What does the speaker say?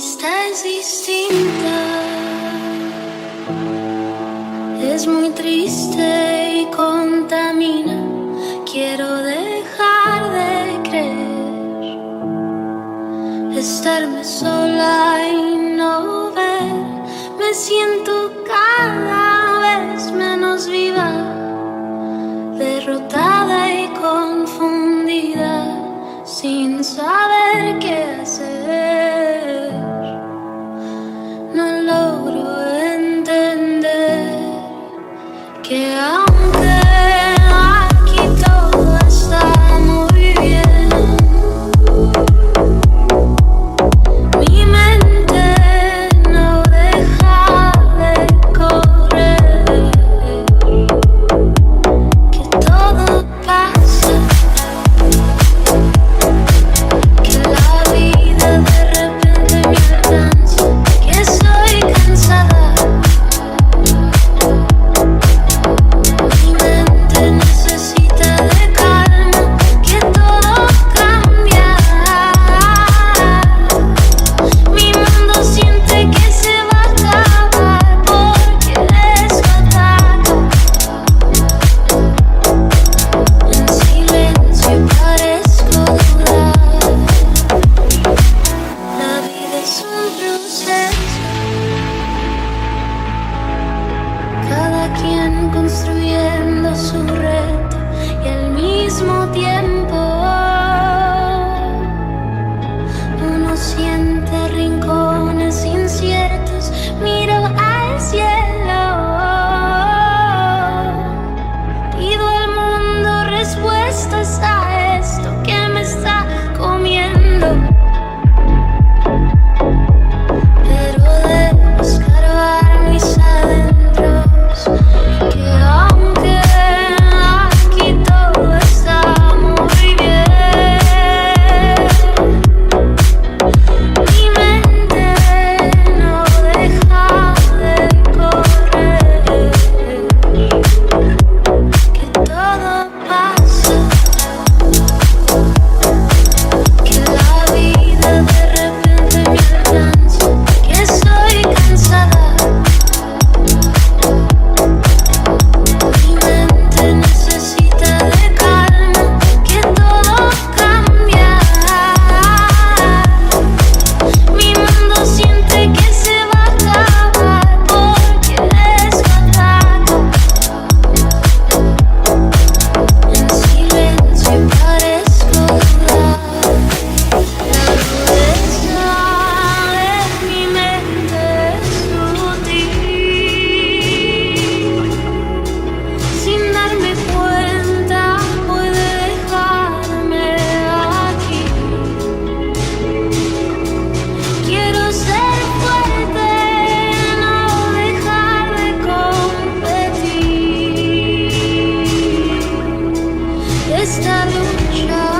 vista es distinta. Es muy triste y contamina. Quiero dejar de creer. Estarme sola y no ver. Me siento cada vez menos viva. Derrotada y confundida. Sin saber qué hacer lucha.